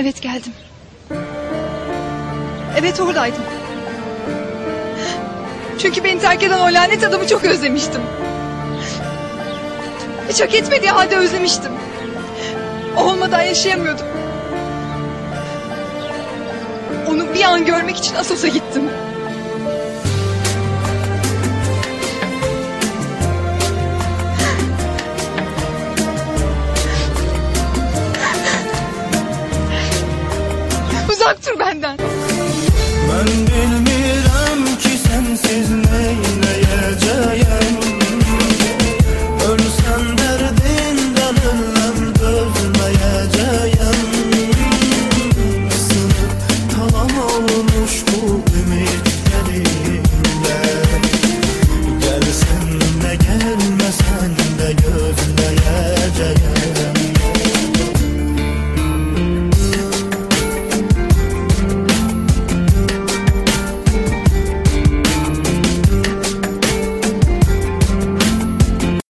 Evet geldim. Evet oradaydım. Çünkü beni terk eden o lanet adamı çok özlemiştim. Hiç hak etmediği halde özlemiştim. O olmadan yaşayamıyordum. Onu bir an görmek için Asos'a gittim. uzak dur benden. Ben bilmirəm ki sensiz neyleyeceğim Ölsem derdinden ölüm dözmeyeceğim Sınıp talan olmuş bu ümit